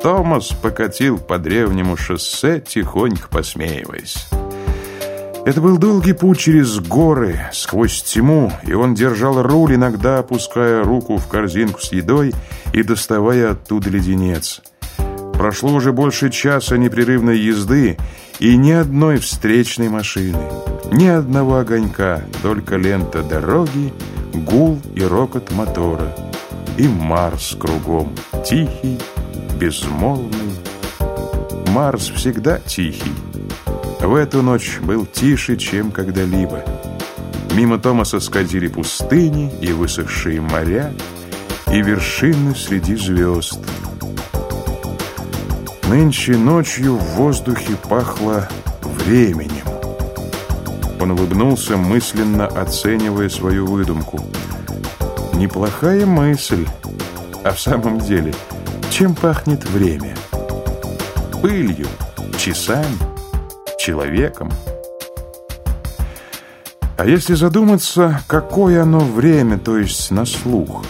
Томас покатил по древнему шоссе, тихонько посмеиваясь. Это был долгий путь через горы, сквозь тьму, и он держал руль, иногда опуская руку в корзинку с едой и доставая оттуда леденец. Прошло уже больше часа непрерывной езды и ни одной встречной машины, ни одного огонька, только лента дороги, гул и рокот мотора. И Марс кругом, тихий, безмолвный. Марс всегда тихий. В эту ночь был тише, чем когда-либо. Мимо Томаса скользили пустыни и высохшие моря, и вершины среди звезд. Нынче ночью в воздухе пахло временем. Он улыбнулся, мысленно оценивая свою выдумку. Неплохая мысль. А в самом деле, чем пахнет время? Пылью, часами, человеком. А если задуматься, какое оно время, то есть на слух?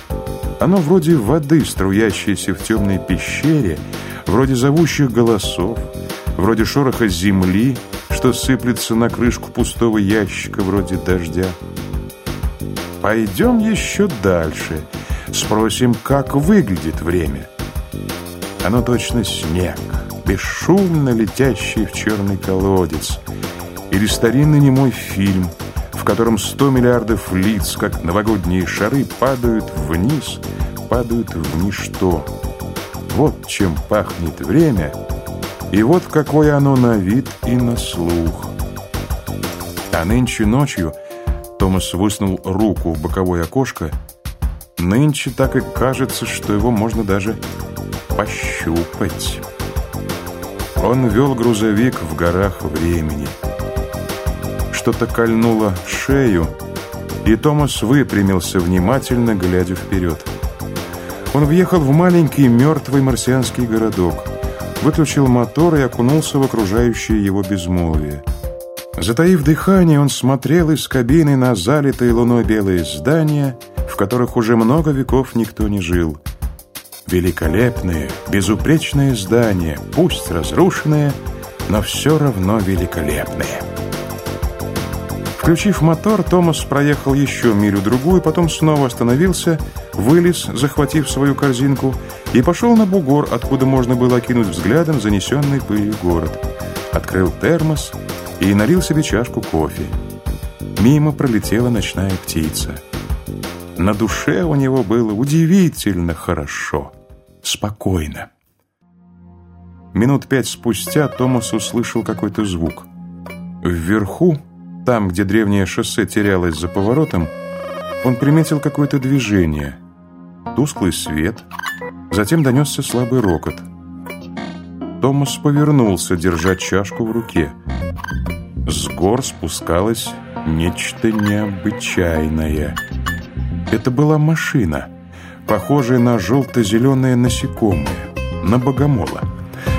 Оно вроде воды, струящейся в темной пещере, вроде зовущих голосов, вроде шороха земли, что сыплется на крышку пустого ящика, вроде дождя. Пойдем еще дальше, спросим, как выглядит время. Оно точно снег, бесшумно летящий в черный колодец. Или старинный немой фильм, в котором сто миллиардов лиц, как новогодние шары, падают вниз, падают в ничто. Вот чем пахнет время, и вот какое оно на вид и на слух. А нынче ночью Томас высунул руку в боковое окошко. Нынче так и кажется, что его можно даже пощупать. Он вел грузовик в горах времени. Что-то кольнуло шею, и Томас выпрямился, внимательно глядя вперед. Он въехал в маленький мертвый марсианский городок, выключил мотор и окунулся в окружающее его безмолвие. Затаив дыхание, он смотрел из кабины на залитые луной белые здания, в которых уже много веков никто не жил – Великолепные, безупречные здания, пусть разрушенные, но все равно великолепные. Включив мотор, Томас проехал еще милю-другую, потом снова остановился, вылез, захватив свою корзинку, и пошел на бугор, откуда можно было окинуть взглядом занесенный пылью город. Открыл термос и налил себе чашку кофе. Мимо пролетела ночная птица. На душе у него было удивительно хорошо спокойно. Минут пять спустя Томас услышал какой-то звук. Вверху, там, где древнее шоссе терялось за поворотом, он приметил какое-то движение. Тусклый свет, затем донесся слабый рокот. Томас повернулся, держа чашку в руке. С гор спускалось нечто необычайное. Это была машина — похожая на желто-зеленое насекомое, на богомола.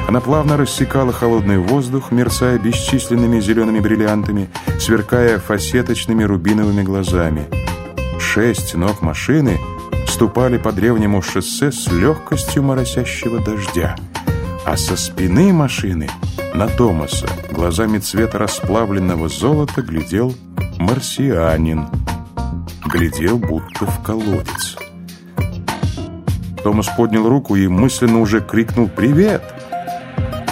Она плавно рассекала холодный воздух, мерцая бесчисленными зелеными бриллиантами, сверкая фасеточными рубиновыми глазами. Шесть ног машины ступали по древнему шоссе с легкостью моросящего дождя. А со спины машины на Томаса глазами цвета расплавленного золота глядел марсианин. Глядел будто в колодец. Томас поднял руку и мысленно уже крикнул «Привет!».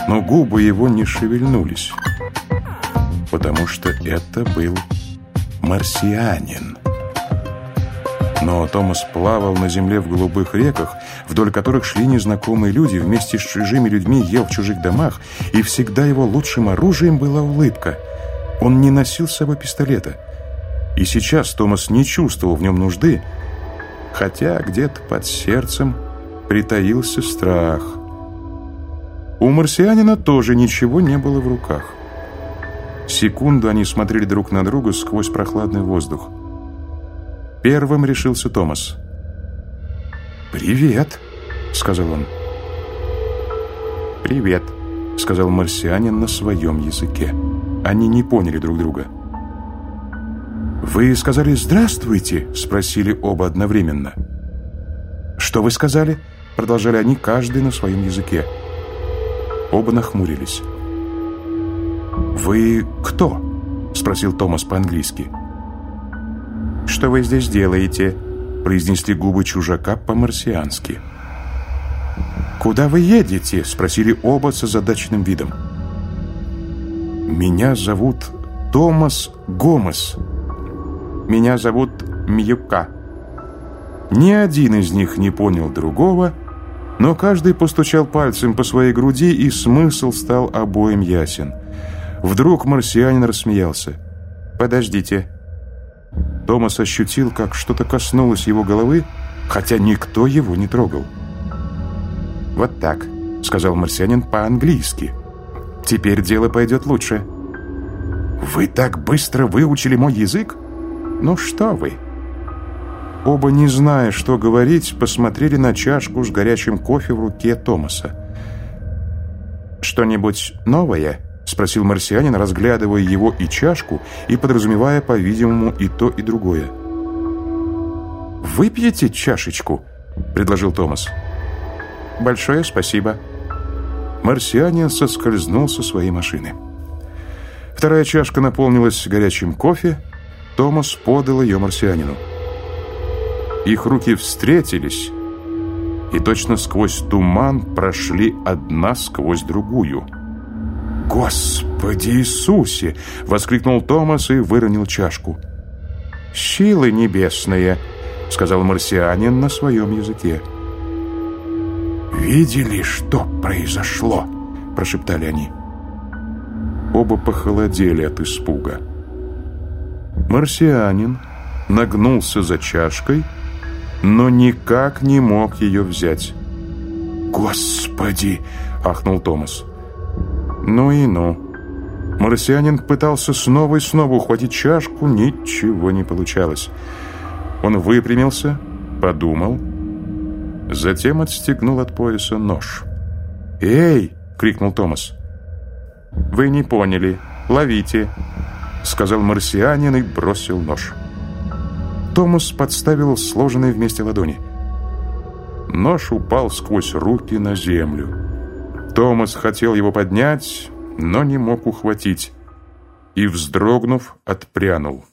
Но губы его не шевельнулись, потому что это был марсианин. Но Томас плавал на земле в голубых реках, вдоль которых шли незнакомые люди, вместе с чужими людьми ел в чужих домах, и всегда его лучшим оружием была улыбка. Он не носил с собой пистолета. И сейчас Томас не чувствовал в нем нужды, хотя где-то под сердцем притаился страх. У марсианина тоже ничего не было в руках. Секунду они смотрели друг на друга сквозь прохладный воздух. Первым решился Томас. «Привет», — сказал он. «Привет», — сказал марсианин на своем языке. Они не поняли друг друга. «Вы сказали «здравствуйте»?» — спросили оба одновременно. «Что вы сказали?» — продолжали они, каждый на своем языке. Оба нахмурились. «Вы кто?» — спросил Томас по-английски. «Что вы здесь делаете?» — произнесли губы чужака по-марсиански. «Куда вы едете?» — спросили оба с озадаченным видом. «Меня зовут Томас Гомес. Меня зовут Мьюка». Ни один из них не понял другого, но каждый постучал пальцем по своей груди, и смысл стал обоим ясен. Вдруг марсианин рассмеялся. «Подождите». Томас ощутил, как что-то коснулось его головы, хотя никто его не трогал. «Вот так», — сказал марсианин по-английски. «Теперь дело пойдет лучше». «Вы так быстро выучили мой язык?» «Ну что вы?» Оба, не зная, что говорить, посмотрели на чашку с горячим кофе в руке Томаса. «Что-нибудь новое?» — спросил марсианин, разглядывая его и чашку, и подразумевая, по-видимому, и то, и другое. «Выпьете чашечку?» — предложил Томас. «Большое спасибо». Марсианин соскользнул со своей машины. Вторая чашка наполнилась горячим кофе. Томас подал ее марсианину. Их руки встретились, и точно сквозь туман прошли одна сквозь другую. «Господи Иисусе!» — воскликнул Томас и выронил чашку. «Силы небесные!» — сказал марсианин на своем языке. «Видели, что произошло?» — прошептали они. Оба похолодели от испуга. Марсианин нагнулся за чашкой — но никак не мог ее взять. «Господи!» — ахнул Томас. «Ну и ну!» Марсианин пытался снова и снова ухватить чашку, ничего не получалось. Он выпрямился, подумал, затем отстегнул от пояса нож. «Эй!» — крикнул Томас. «Вы не поняли. Ловите!» — сказал марсианин и бросил нож. Томас подставил сложенные вместе ладони. Нож упал сквозь руки на землю. Томас хотел его поднять, но не мог ухватить и, вздрогнув, отпрянул.